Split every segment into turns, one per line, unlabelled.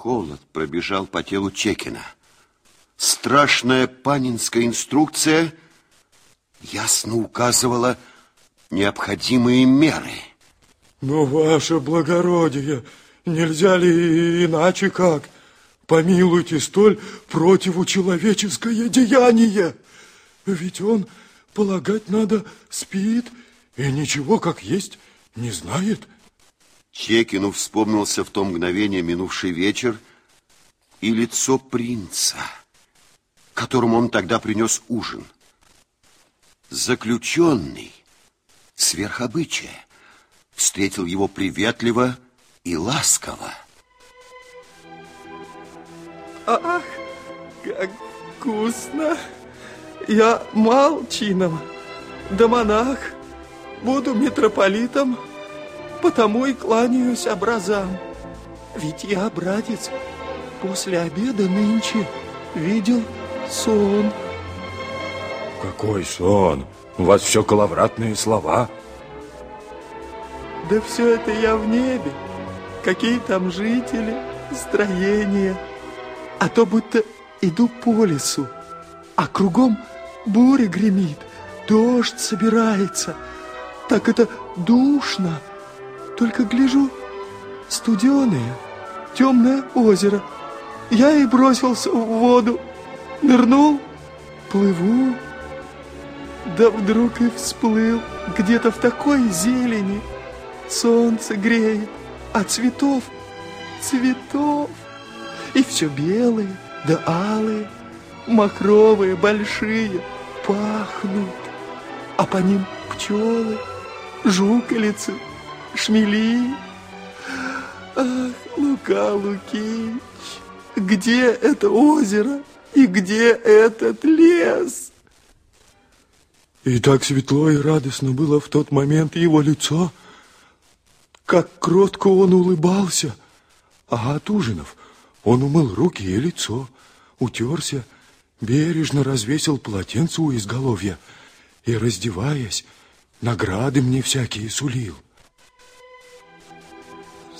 Холод пробежал по телу Чекина. Страшная панинская инструкция ясно указывала необходимые меры.
Но, ваше благородие, нельзя ли иначе как? Помилуйте столь противучеловеческое деяние. Ведь он, полагать надо, спит и ничего как есть не знает.
Чекину вспомнился в то мгновение минувший вечер и лицо принца, которому он тогда принес ужин. Заключенный, сверхобычая, встретил его приветливо и ласково.
Ах, как вкусно! Я мал чином, да монах, буду митрополитом, потому и кланяюсь образам. Ведь я, братец, после обеда нынче видел сон.
Какой сон? У вас все коловратные слова.
Да все это я в небе. Какие там жители, строения. А то будто иду по лесу, а кругом буря гремит, дождь собирается. Так это душно. Только гляжу, студеное, темное озеро. Я и бросился в воду, нырнул, плыву. Да вдруг и всплыл где-то в такой зелени. Солнце греет, а цветов, цветов и все белые, да алые, махровые, большие, пахнут. А по ним пчелы, жуколицы, шмели. Ах, Лука Лукич, где это озеро и где этот лес?
И так светло и радостно было в тот момент его лицо, как кротко он улыбался. А от ужинов он умыл руки и лицо, утерся, бережно развесил полотенце у изголовья и, раздеваясь, награды мне всякие сулил.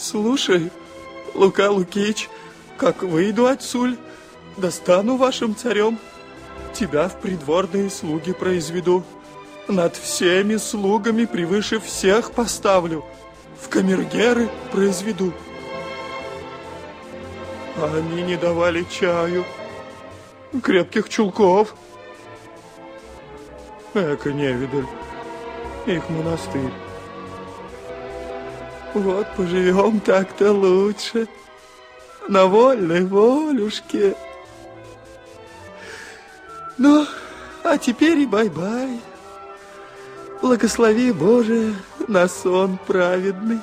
Слушай, Лука Лукич, как выйду отсюль, достану вашим царем, тебя в придворные слуги произведу, над всеми слугами превыше всех поставлю, в камергеры произведу. Они не давали чаю, крепких чулков. Эка невидаль, их монастырь. Вот поживем так-то лучше, на вольной волюшке. Ну, а теперь и бай-бай. Благослови, Боже, на сон праведный.